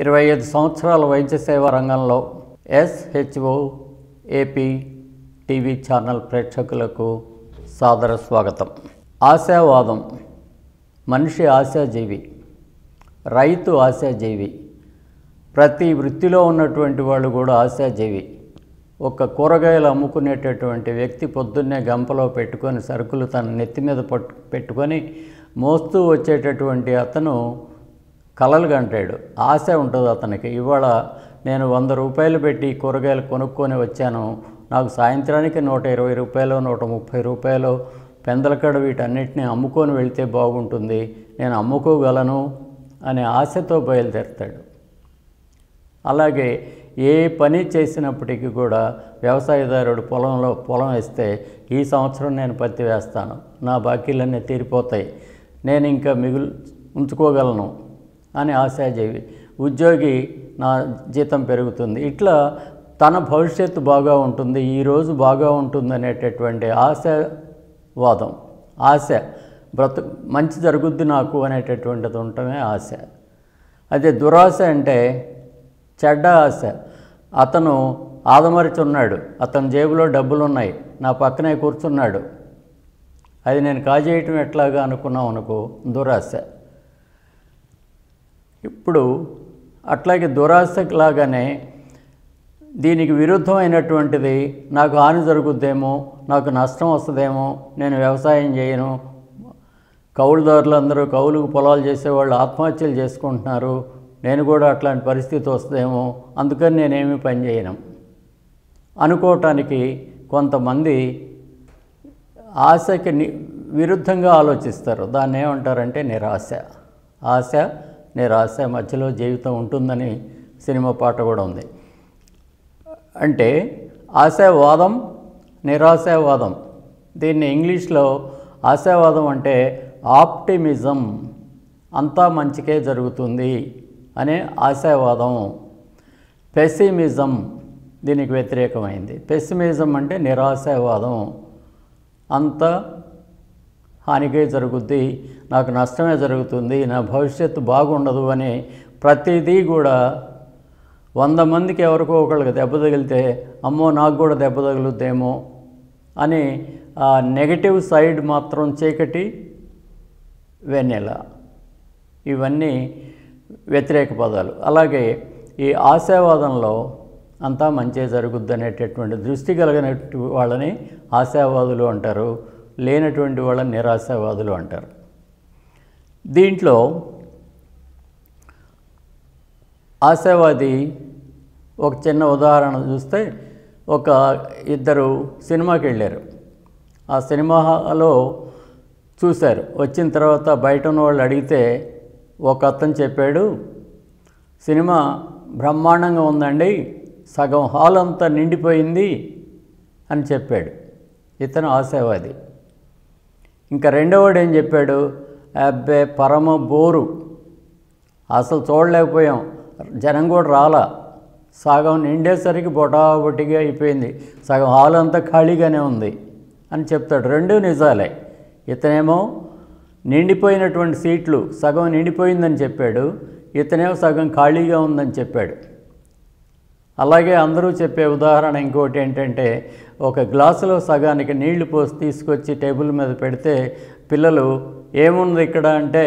ఇరవై ఐదు సంవత్సరాల వైద్య సేవా రంగంలో ఎస్హెచ్ఓ ఏపీ టీవీ ఛానల్ ప్రేక్షకులకు సాదర స్వాగతం. ఆశావాదం. మనిషి ఆశాజీవి రైతు ఆశాజీవి ప్రతి వృత్తిలో ఉన్నటువంటి వాళ్ళు కూడా ఆశాజీవి. ఒక కూరగాయలు అమ్ముకునేటటువంటి వ్యక్తి పొద్దున్నే గంపలో పెట్టుకొని సరుకులు తన నెత్తి మీద పట్టు పెట్టుకొని మోస్తూ వచ్చేటటువంటి అతను కలలు కంటాడు ఆశ ఉంటుంది అతనికి. ఇవాళ నేను వంద రూపాయలు పెట్టి కూరగాయలు కొనుక్కొని వచ్చాను. నాకు సాయంత్రానికి నూట ఇరవై రూపాయలు నూట ముప్పై రూపాయలు పెందలకడ వీటన్నిటిని అమ్ముకొని వెళితే బాగుంటుంది. నేను అమ్ముకోగలను అనే ఆశతో బయలుదేరుతాడు. అలాగే ఏ పని చేసినప్పటికీ కూడా వ్యవసాయదారుడు పొలంలో పొలం వేస్తే ఈ సంవత్సరం నేను పత్తి వేస్తాను. నా బాకీలన్నీ తీరిపోతాయి. నేను ఇంకా మిగులు ఉంచుకోగలను. అని ఆశాజీవి ఉద్యోగి నా జీతం పెరుగుతుంది. ఇట్లా తన భవిష్యత్తు బాగా ఉంటుంది ఈరోజు బాగా ఉంటుంది అనేటటువంటి ఆశావాదం ఆశ బ్రతు మంచి జరుగుద్ది నాకు అనేటటువంటిది ఉండటమే ఆశ. అదే దురాశ అంటే చెడ్డ ఆశ. అతను ఆదమరిచున్నాడు అతని జేబులో డబ్బులు ఉన్నాయి నా పక్కనే కూర్చున్నాడు. అది నేను కాజేయటం ఎట్లాగా అనుకున్నాం అనుకో దురాశ. ఇప్పుడు అట్లాగే దురాశలాగానే దీనికి విరుద్ధమైనటువంటిది నాకు హాని జరుగుద్దేమో నాకు నష్టం వస్తుందేమో నేను వ్యవసాయం చేయను కౌలుదారులు అందరూ కౌలుకు పొలాలు చేసేవాళ్ళు ఆత్మహత్యలు చేసుకుంటున్నారు నేను కూడా అట్లాంటి పరిస్థితి వస్తుందేమో అందుకని నేనేమి పని చేయను. అనుకోవటానికి కొంతమంది ఆశకి ని విరుద్ధంగా ఆలోచిస్తారు. దాన్ని ఏమంటారంటే నిరాశ. ఆశ నిరాశ మధ్యలో జీవితం ఉంటుందని సినిమా పాట కూడా ఉంది. అంటే ఆశావాదం నిరాశావాదం. దీన్ని ఇంగ్లీష్లో ఆశావాదం అంటే ఆప్టిమిజం అంతా మంచికే జరుగుతుంది అనే ఆశావాదం. పెసిమిజం దీనికి వ్యతిరేకమైంది. పెసిమిజం అంటే నిరాశావాదం. అంతా హానికే జరుగుద్ది నాకు నష్టమే జరుగుతుంది నా భవిష్యత్తు బాగుండదు అని ప్రతిదీ కూడా వంద మందికి ఎవరికో ఒకళ్ళకి దెబ్బ తగిలితే అమ్మో నాకు కూడా దెబ్బ తగులుద్దేమో అని ఆ నెగటివ్ సైడ్ మాత్రం చీకటి వెన్నెల. ఇవన్నీ వ్యతిరేక పదాలు. అలాగే ఈ ఆశావాదంలో అంతా మంచి జరుగుద్ది అనేటటువంటి దృష్టి కలిగినటువంటి వాళ్ళని ఆశావాదులు అంటారు. లేనటువంటి వాళ్ళని నిరాశావాదులు అంటారు. దీంట్లో ఆశావాది ఒక చిన్న ఉదాహరణ చూస్తే ఒక ఇద్దరు సినిమాకి వెళ్ళారు. ఆ సినిమాలో చూశారు. వచ్చిన తర్వాత బయట ఉన్న వాళ్ళు అడిగితే ఒక అతను చెప్పాడు సినిమా బ్రహ్మాండంగా ఉందండి సగం హాల్ అంతా నిండిపోయింది అని చెప్పాడు. ఇతను ఆశావాది. ఇంకా రెండోవాడు ఏం చెప్పాడు? అబ్బే పరమ బోరు. అసలు చూడలేకపోయాం. జనం కూడా రాలా. సగం నిండేసరికి బొటాబొటిగా అయిపోయింది. సగం హాల్ అంతా ఖాళీగానే ఉంది అని చెప్తాడు. రెండు నిజాలే. ఇతనేమో నిండిపోయినటువంటి సీట్లు సగం నిండిపోయిందని చెప్పాడు. ఇతనేమో సగం ఖాళీగా ఉందని చెప్పాడు. అలాగే అందరూ చెప్పే ఉదాహరణ ఇంకోటి ఏంటంటే ఒక గ్లాసులో సగానికి నీళ్ళు పోసి తీసుకొచ్చి టేబుల్ మీద పెడితే పిల్లలు ఏముంది ఇక్కడ? అంటే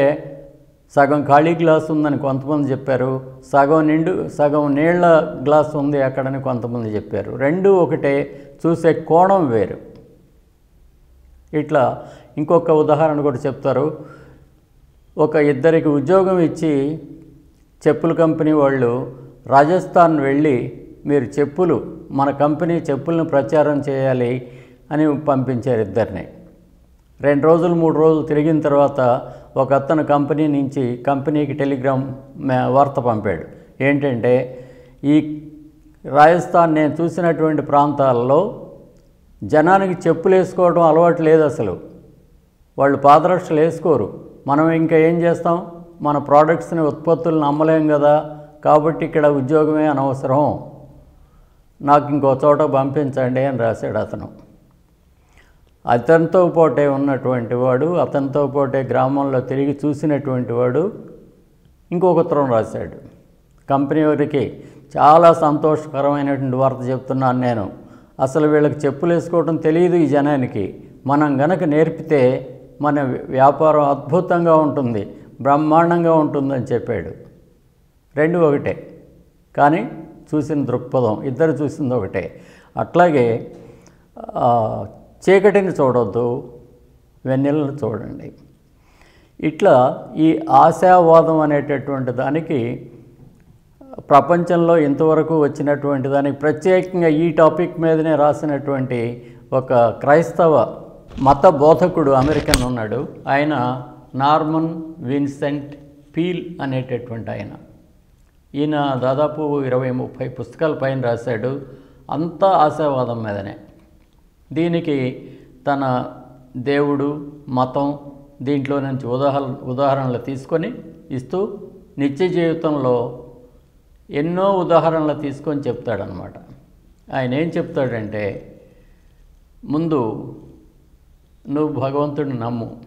సగం ఖాళీ గ్లాస్ ఉందని కొంతమంది చెప్పారు సగం నిండు సగం నీళ్ళ గ్లాస్ ఉంది అక్కడని కొంతమంది చెప్పారు. రెండు ఒకటే చూసే కోణం వేరు. ఇట్లా ఇంకొక ఉదాహరణ కూడా చెప్తారు. ఒక ఇద్దరికి ఉద్యోగం ఇచ్చి చెప్పుల కంపెనీ వాళ్ళు రాజస్థాన్ వెళ్ళి మీరు చెప్పులు మన కంపెనీ చెప్పులను ప్రచారం చేయాలి అని పంపించారు ఇద్దరిని. రెండు రోజులు మూడు రోజులు తిరిగిన తర్వాత ఒక అతను కంపెనీ నుంచి కంపెనీకి టెలిగ్రామ్ వార్త పంపాడు. ఏంటంటే ఈ రాజస్థాన్ నేను చూసినటువంటి ప్రాంతాల్లో జనానికి చెప్పులు వేసుకోవడం అలవాటు లేదు అసలు. వాళ్ళు పాదరక్షలు వేసుకోరు. మనం ఇంకా ఏం చేస్తాం? మన ప్రోడక్ట్స్ని ఉత్పత్తులను అమ్మలేం కదా. కాబట్టి ఇక్కడ ఉద్యోగమే అనవసరం. నాకు ఇంకో చోట పంపించండి అని రాశాడు అతను. అతనితో పాటే ఉన్నటువంటి వాడు అతనితో పాటే గ్రామంలో తిరిగి చూసినటువంటి వాడు ఇంకొక ఉత్తరం రాశాడు. కంపెనీ వారికి చాలా సంతోషకరమైనటువంటి వార్త చెప్తున్నాను నేను. అసలు వీళ్ళకి చెప్పులు వేసుకోవడం తెలియదు ఈ జనానికి. మనం గనక నేర్పితే మన వ్యాపారం అద్భుతంగా ఉంటుంది బ్రహ్మాండంగా ఉంటుందని చెప్పాడు. రెండు ఒకటే. కానీ చూసిన దృక్పథం ఇద్దరు చూసింది ఒకటే. అట్లాగే చీకటిని చూడొద్దు వెన్నెలను చూడండి. ఇట్లా ఈ ఆశావాదం అనేటటువంటి దానికి ప్రపంచంలో ఇంతవరకు వచ్చినటువంటి దానికి ప్రత్యేకంగా ఈ టాపిక్ మీదనే రాసినటువంటి ఒక క్రైస్తవ మత బోధకుడు అమెరికన్ ఉన్నాడు. ఆయన నార్మన్ విన్సెంట్ పీల్ అనేటటువంటి ఆయన. ఈయన దాదాపు ఇరవై ముప్పై పుస్తకాల పైన రాశాడు. అంతా ఆశావాదం మీదనే. దీనికి తన దేవుడు మతం దీంట్లో నుంచి ఉదాహరణ ఉదాహరణలు తీసుకొని ఇస్తూ నిత్య జీవితంలో ఎన్నో ఉదాహరణలు తీసుకొని చెప్తాడనమాట ఆయన ఏం చెప్తాడంటే ముందు నువ్వు భగవంతుడిని నమ్ము.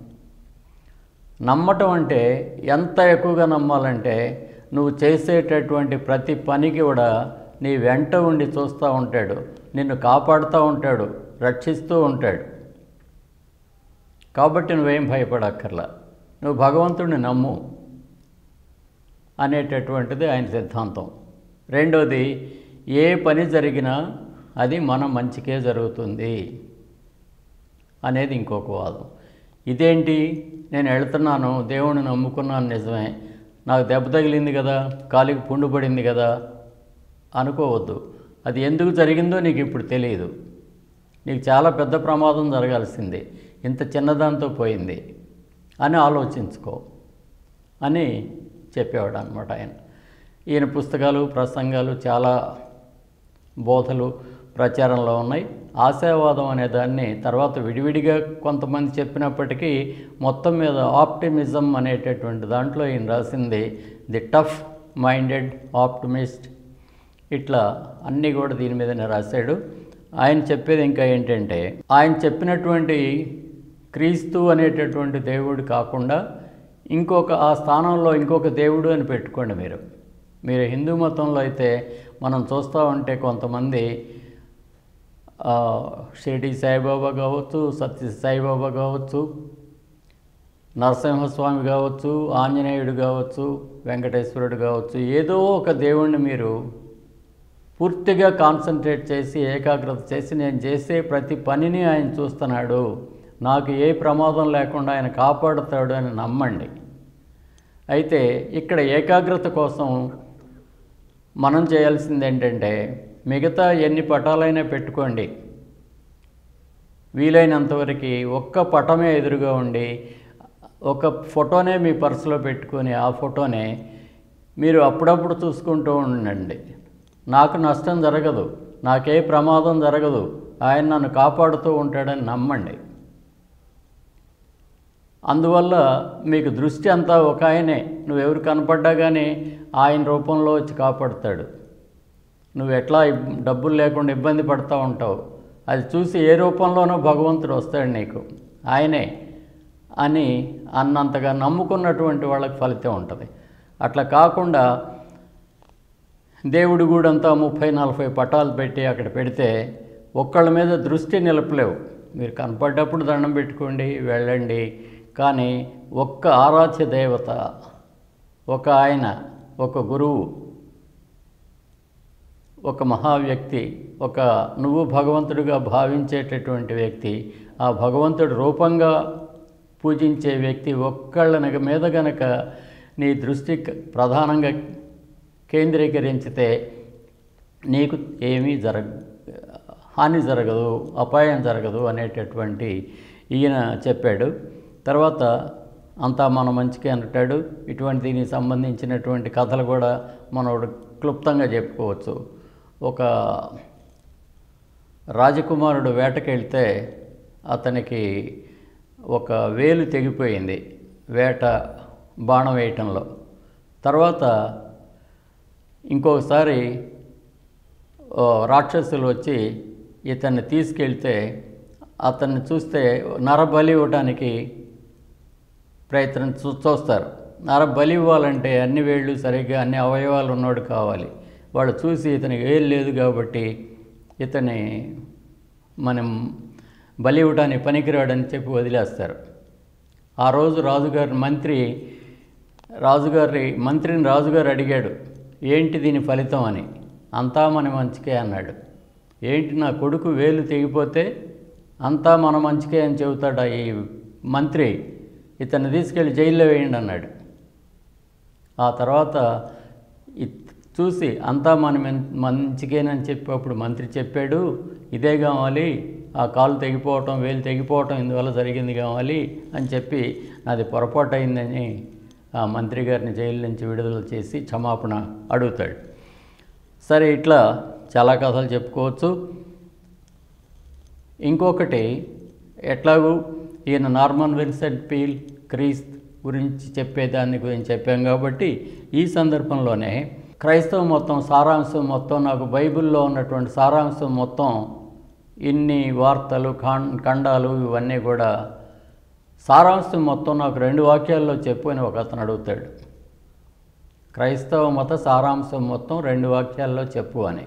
నమ్మటం అంటే ఎంత ఎక్కువగా నమ్మాలంటే నువ్వు చేసేటటువంటి ప్రతి పనికి కూడా నీ వెంట ఉండి చూస్తూ ఉంటాడు. నిన్ను కాపాడుతూ ఉంటాడు. రక్షిస్తూ ఉంటాడు. కాబట్టి నువ్వేం భయపడక్కర్లా. నువ్వు భగవంతుడిని నమ్ము అనేటటువంటిది ఆయన సిద్ధాంతం. రెండోది ఏ పని జరిగినా అది మన మంచికే జరుగుతుంది అనేది ఇంకొక వాదం. ఇదేంటి? నేను వెళ్తున్నాను దేవుణ్ణి నమ్ముకున్నాను నిజమే. నాకు దెబ్బ తగిలింది కదా కాలికి పుండు పడింది కదా అనుకోవద్దు. అది ఎందుకు జరిగిందో నీకు ఇప్పుడు తెలియదు. నీకు చాలా పెద్ద ప్రమాదం జరగాల్సింది. ఇంత చిన్నదాంతో పోయింది అని ఆలోచించుకో అని చెప్పేవాడు అనమాట ఆయన. ఈయన పుస్తకాలు ప్రసంగాలు చాలా బోధలు ప్రచారంలో ఉన్నాయి. ఆశావాదం అనే దాన్ని తర్వాత విడివిడిగా కొంతమంది చెప్పినప్పటికీ మొత్తం మీద ఆప్టిమిజం అనేటటువంటి దాంట్లో ఈయన రాసింది ది టఫ్ మైండెడ్ ఆప్టిమిస్ట్. ఇట్లా అన్నీ కూడా దీని మీదనే రాశాడు. ఆయన చెప్పేది ఇంకా ఏంటంటే ఆయన చెప్పినటువంటి క్రీస్తు అనేటటువంటి దేవుడు కాకుండా ఇంకొక ఆ స్థానంలో ఇంకొక దేవుడు అని పెట్టుకోండి మీరు. మీరు హిందూ మతంలో అయితే మనం చూస్తూ ఉంటే కొంతమంది షిరిడి సాయిబాబా కావచ్చు సత్య సాయిబాబా కావచ్చు నరసింహస్వామి కావచ్చు ఆంజనేయుడు కావచ్చు వెంకటేశ్వరుడు కావచ్చు ఏదో ఒక దేవుణ్ణి మీరు పూర్తిగా కాన్సన్ట్రేట్ చేసి ఏకాగ్రత చేసి నేను చేసే ప్రతి పనిని ఆయన చూస్తున్నాడు. నాకు ఏ ప్రమాదం లేకుండా ఆయన కాపాడుతాడు అని నమ్మండి. అయితే ఇక్కడ ఏకాగ్రత కోసం మనం చేయాల్సింది ఏంటంటే మిగతా ఎన్ని పటాలైనా పెట్టుకోండి. వీలైనంతవరకు ఒక్క పటమే ఎదురుగా ఉండి ఒక ఫోటోనే మీ పర్సులో పెట్టుకొని ఆ ఫోటోనే మీరు అప్పుడప్పుడు చూసుకుంటూ ఉండండి. నాకు నష్టం జరగదు నాకే ప్రమాదం జరగదు ఆయన నన్ను కాపాడుతూ ఉంటాడని నమ్మండి. అందువల్ల మీకు దృష్టి అంతా ఒక ఆయనే నువ్వెవరు కనపడ్డా కానీ ఆయన రూపంలో వచ్చి కాపాడుతాడు. నువ్వు ఎట్లా డబ్బులు లేకుండా ఇబ్బంది పడుతూ ఉంటావు? అది చూసి ఏ రూపంలోనూ భగవంతుడు వస్తాడు నీకు. ఆయనే అని అన్నంతగా నమ్ముకున్నటువంటి వాళ్ళకి ఫలితం ఉంటుంది. అట్లా కాకుండా దేవుడి గూడంతా ముప్పై నలభై పటాలు పెట్టి అక్కడ పెడితే ఒక్కళ్ళ మీద దృష్టి నిలపలేవు. మీరు కనపడ్డప్పుడు దండం పెట్టుకోండి వెళ్ళండి. కానీ ఒక్క ఆరాధ్య దేవత ఒక ఆయన ఒక గురువు ఒక మహా వ్యక్తి ఒక నువ్వు భగవంతుడిగా భావించేటటువంటి వ్యక్తి ఆ భగవంతుడి రూపంగా పూజించే వ్యక్తి ఒక్కళ్ళ మీద గనక నీ దృష్టి ప్రధానంగా కేంద్రీకరించితే నీకు ఏమీ జరగ హాని జరగదు అపాయం జరగదు అనేటటువంటి ఈయన చెప్పాడు. తర్వాత అంతా మన మంచికే అంటాడు. ఇటువంటి దీనికి సంబంధించినటువంటి కథలు కూడా మనోడు క్లుప్తంగా చెప్పుకోవచ్చు. ఒక రాజకుమారుడు వేటకెళ్తే అతనికి ఒక వేలు తెగిపోయింది వేట బాణం వేయటంలో. తర్వాత ఇంకొకసారి రాక్షసులు వచ్చి ఇతన్ని తీసుకెళ్తే అతన్ని చూస్తే నరబలి ఇవ్వటానికి ప్రయత్నం చూ చూస్తారు. నర బలి ఇవ్వాలంటే అన్ని వేళ్ళు సరిగ్గా అన్ని అవయవాలు ఉన్నోడు కావాలి. వాళ్ళు చూసి ఇతనికి వేలు లేదు కాబట్టి ఇతని మనం బలి ఇవ్వటానికి పనికిరాడని చెప్పి వదిలేస్తారు. ఆ రోజు రాజుగారి మంత్రి రాజుగారి మంత్రిని రాజుగారు అడిగాడు ఏంటి దీని ఫలితం అని? అంతా మన మంచికే అన్నాడు. ఏంటి నా కొడుకు వేలు తెగిపోతే అంతా మన మంచికే అని చెబుతాడు ఈ మంత్రి. ఇతన్ని తీసుకెళ్ళి జైల్లో వేయండి అన్నాడు. ఆ తర్వాత చూసి అంతా మన మంచికేనని చెప్పి అప్పుడు మంత్రి చెప్పాడు ఇదే కావాలి ఆ కాలు తెగిపోవటం వేలు తెగిపోవటం ఇందువల్ల జరిగింది కావాలి అని చెప్పి నాది పొరపాటు అయిందని ఆ మంత్రి గారిని జైలు నుంచి విడుదల చేసి క్షమాపణ అడుగుతాడు. సరే ఇట్లా చాలా కథలు చెప్పుకోవచ్చు. ఇంకొకటి ఎట్లాగూ ఈయన నార్మన్ విన్సెంట్ పీల్ క్రీస్త్ గురించి చెప్పేదాన్ని గురించి చెప్పాం కాబట్టి ఈ సందర్భంలోనే క్రైస్తవ మొత్తం సారాంశం మొత్తం నాకు బైబిల్లో ఉన్నటువంటి సారాంశం మొత్తం ఇన్ని వార్తలు ఖండాలు ఇవన్నీ కూడా సారాంశం మొత్తం నాకు రెండు వాక్యాల్లో చెప్పు అని ఒక అతను అడుగుతాడు. క్రైస్తవ మత సారాంశం మొత్తం రెండు వాక్యాల్లో చెప్పు అని.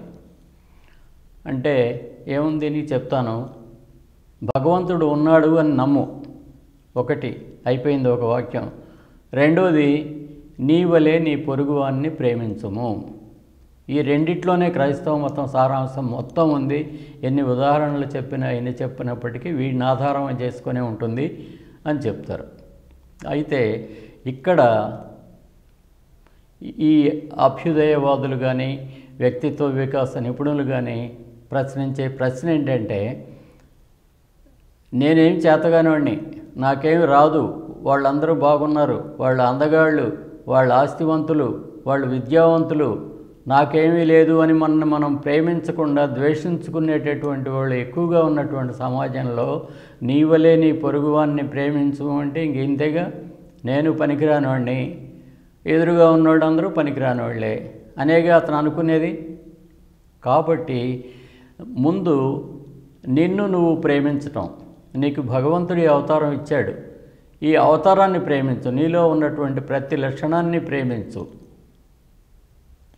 అంటే ఏముంది నీకు చెప్తాను? భగవంతుడు ఉన్నాడు అని నమ్ము. ఒకటి అయిపోయింది ఒక వాక్యం. రెండోది నీ వలే నీ పొరుగువాన్ని ప్రేమించము. ఈ రెండిట్లోనే క్రైస్తవ మతం సారాంశం మొత్తం ఉంది. ఎన్ని ఉదాహరణలు చెప్పినా ఎన్ని చెప్పినప్పటికీ వీడిని ఆధారం చేసుకునే ఉంటుంది అని చెప్తారు. అయితే ఇక్కడ ఈ అభ్యుదయవాదులు కానీ వ్యక్తిత్వ వికాస నిపుణులు కానీ ప్రశ్నించే ప్రశ్న ఏంటంటే నేనేం చేతగానివాడిని? నాకేమి రాదు. వాళ్ళందరూ బాగున్నారు. వాళ్ళ అందగాళ్ళు వాళ్ళ ఆస్తివంతులు వాళ్ళు విద్యావంతులు నాకేమీ లేదు అని మనల్ని మనం ప్రేమించకుండా ద్వేషించుకునేటటువంటి వాళ్ళు ఎక్కువగా ఉన్నటువంటి సమాజంలో నీవలే నీ పొరుగువాన్ని ప్రేమించమంటే ఇంక ఇంతేగా? నేను పనికిరానివాడిని ఎదురుగా ఉన్నవాడు అందరూ పనికిరానివాళ్ళే అనేగా అతను అనుకునేది? కాబట్టి ముందు నిన్ను నువ్వు ప్రేమించటం. నీకు భగవంతుడి అవతారం ఇచ్చాడు. ఈ అవతారాన్ని ప్రేమించు. నీలో ఉన్నటువంటి ప్రతి లక్షణాన్ని ప్రేమించు.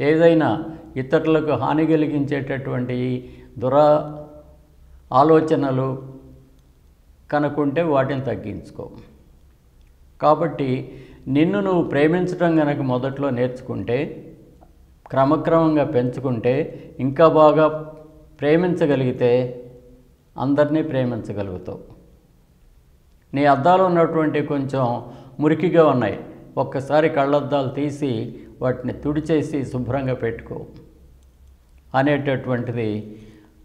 ఏదైనా ఇతరులకు హాని కలిగించేటటువంటి దురా ఆలోచనలు కనుకుంటే వాటిని తగ్గించుకో. కాబట్టి నిన్ను నువ్వు ప్రేమించడం కనుక మొదట్లో నేర్చుకుంటే క్రమక్రమంగా పెంచుకుంటే ఇంకా బాగా ప్రేమించగలిగితే అందరినీ ప్రేమించగలుగుతావు. నీ అద్దాలు ఉన్నటువంటి కొంచెం మురికిగా ఉన్నాయి. ఒక్కసారి కళ్ళద్దాలు తీసి వాటిని తుడిచేసి శుభ్రంగా పెట్టుకో. అనేటటువంటిది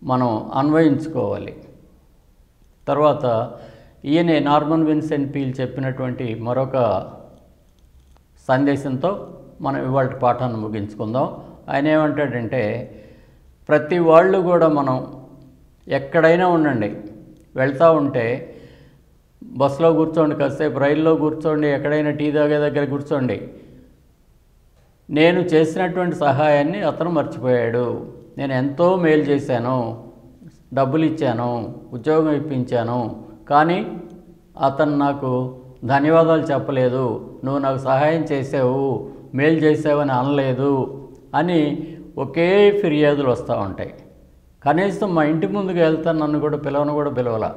మనం అన్వయించుకోవాలి. తర్వాత ఈయనే నార్మన్ విన్సెంట్ పీల్ చెప్పినటువంటి మరొక సందేశంతో మనం ఇవాళ పాఠాన్ని ముగించుకుందాం. ఆయన ఏమంటాడంటే ప్రతి వాళ్ళు కూడా మనం ఎక్కడైనా ఉండండి వెళ్తూ ఉంటే బస్సులో కూర్చోండి కాసేపు రైల్లో కూర్చోండి ఎక్కడైనా టీ తాగే దగ్గర కూర్చోండి. నేను చేసినటువంటి సహాయాన్ని అతను మర్చిపోయాడు. నేను ఎంతో మేలు చేశాను డబ్బులు ఇచ్చాను ఉద్యోగం ఇప్పించాను కానీ అతను నాకు ధన్యవాదాలు చెప్పలేదు. నువ్వు నాకు సహాయం చేసావు మేలు చేసావని అనలేదు అని ఒకే ఫిర్యాదులు వస్తూ ఉంటాయి. కనీసం మా ఇంటి ముందుకు వెళ్తాను నన్ను కూడా పిలవను కూడా పిలవలా.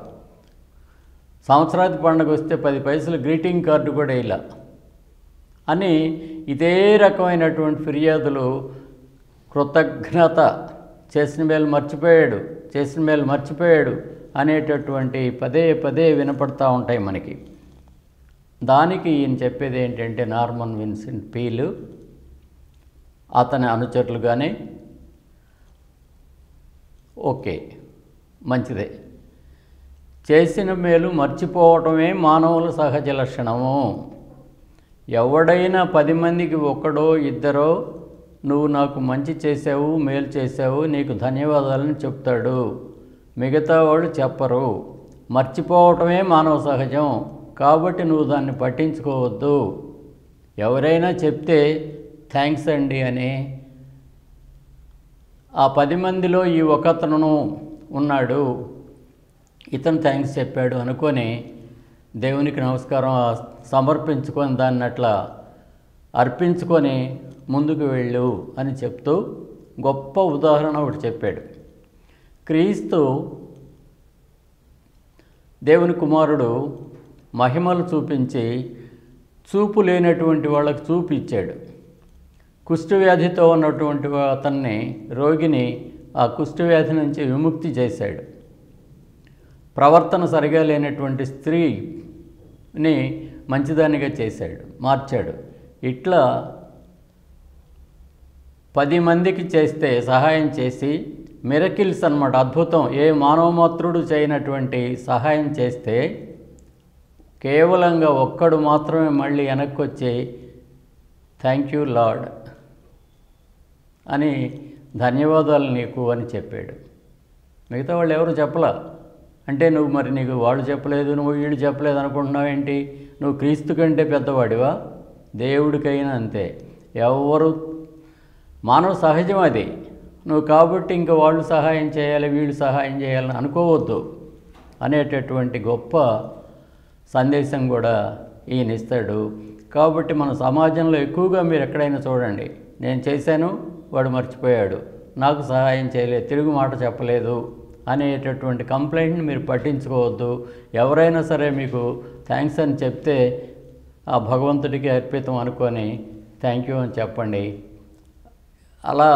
సంవత్సరాది పండుగ వస్తే పది పైసలు గ్రీటింగ్ కార్డు కూడా ఇలా అని ఇదే రకమైనటువంటి ఫిర్యాదులు కృతజ్ఞత చేసిన మేలు మర్చిపోయాడు చేసిన మేలు మర్చిపోయాడు అనేటటువంటి పదే పదే వినపడతా ఉంటాయి మనకి. దానికి ఈయన చెప్పేది ఏంటంటే నార్మన్ విన్సెంట్ పీలు అతని అనుచరులు కానీ ఓకే మంచిదే. చేసిన మేలు మర్చిపోవటమే మానవుల సహజ లక్షణము. ఎవడైనా పది మందికి ఒక్కడో ఇద్దరో నువ్వు నాకు మంచి చేసావు మేలు చేసావు నీకు ధన్యవాదాలని చెప్తాడు. మిగతా వాళ్ళు చెప్పరు. మర్చిపోవటమే మానవ సహజం. కాబట్టి నువ్వు దాన్ని పట్టించుకోవద్దు. ఎవరైనా చెప్తే థ్యాంక్స్ అండి అని ఆ పది మందిలో ఈ ఒకతను ఉన్నాడు. ఇతను థ్యాంక్స్ చెప్పాడు అనుకొని దేవునికి నమస్కారం సమర్పించుకొని దాన్ని అట్లా అర్పించుకొని ముందుకు వెళ్ళు అని చెప్తూ గొప్ప ఉదాహరణ ఒకటి చెప్పాడు. క్రీస్తు దేవుని కుమారుడు మహిమలు చూపించి చూపు లేనటువంటి వాళ్ళకు చూపు ఇచ్చాడు. కుష్ఠవ్యాధితో ఉన్నటువంటి అతన్ని రోగిని ఆ కుష్ఠవ్యాధి నుంచి విముక్తి చేశాడు. ప్రవర్తన సరిగా లేనటువంటి స్త్రీని మంచిదానిగా చేశాడు మార్చాడు. ఇట్లా పది మందికి చేస్తే సహాయం చేసి మిరకిల్స్ అన్నమాట అద్భుతం. ఏ మానవమాత్రుడు చేయనటువంటి సహాయం చేస్తే కేవలంగా ఒక్కడు మాత్రమే మళ్ళీ వెనక్కి వచ్చి థ్యాంక్ యూ లార్డ్ అని ధన్యవాదాలు నీకు అని చెప్పాడు. మిగతా వాళ్ళు ఎవరు చెప్పలా? అంటే నువ్వు మరి నీకు వాళ్ళు చెప్పలేదు నువ్వు వీళ్ళు చెప్పలేదు అనుకుంటున్నావు ఏంటి నువ్వు క్రీస్తు కంటే పెద్దవాడివా? దేవుడికైనా అంతే. ఎవరు? మానవ సహజం అది. నువ్వు కాబట్టి ఇంకా వాళ్ళు సహాయం చేయాలి వీళ్ళు సహాయం చేయాలని అనుకోవద్దు అనేటటువంటి గొప్ప సందేశం కూడా ఈయన ఇస్తాడు కాబట్టి మన సమాజంలో ఎక్కువగా మీరు ఎక్కడైనా చూడండి. నేను చేశాను వాడు మర్చిపోయాడు. నాకు సహాయం చేయలేదు తిరుగు మాట చెప్పలేదు. అనేటటువంటి కంప్లైంట్ని మీరు పట్టించుకోవద్దు. ఎవరైనా సరే మీకు థ్యాంక్స్ అని చెప్తే ఆ భగవంతుడికి అర్పితం అనుకొని థ్యాంక్ యూ అని చెప్పండి. అలా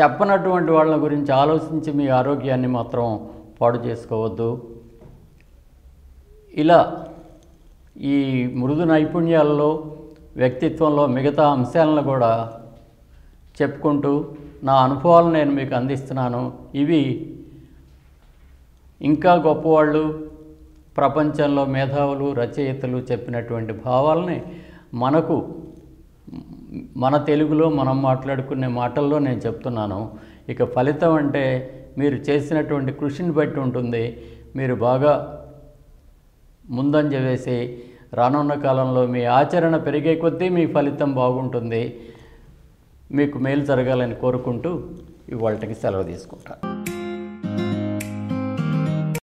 చెప్పనటువంటి వాళ్ళ గురించి ఆలోచించి మీ ఆరోగ్యాన్ని మాత్రం పాడు చేసుకోవద్దు. ఇలా ఈ మృదు నైపుణ్యాలలో వ్యక్తిత్వంలో మిగతా అంశాలను కూడా చెప్పుకుంటూ నా అనుభవాలను నేను మీకు అందిస్తున్నాను. ఇవి ఇంకా గొప్పవాళ్ళు ప్రపంచంలో మేధావులు రచయితలు చెప్పినటువంటి భావాలని మనకు మన తెలుగులో మనం మాట్లాడుకునే మాటల్లో నేను చెప్తున్నాను. ఇక ఫలితం అంటే మీరు చేసినటువంటి కృషిని బట్టి ఉంటుంది. మీరు బాగా ముందంజ వేసి రానున్న కాలంలో మీ ఆచరణ పెరిగే కొద్దీ మీ ఫలితం బాగుంటుంది. మీకు మేలు జరగాలని కోరుకుంటూ ఇవాళకి సెలవు తీసుకుంటాను.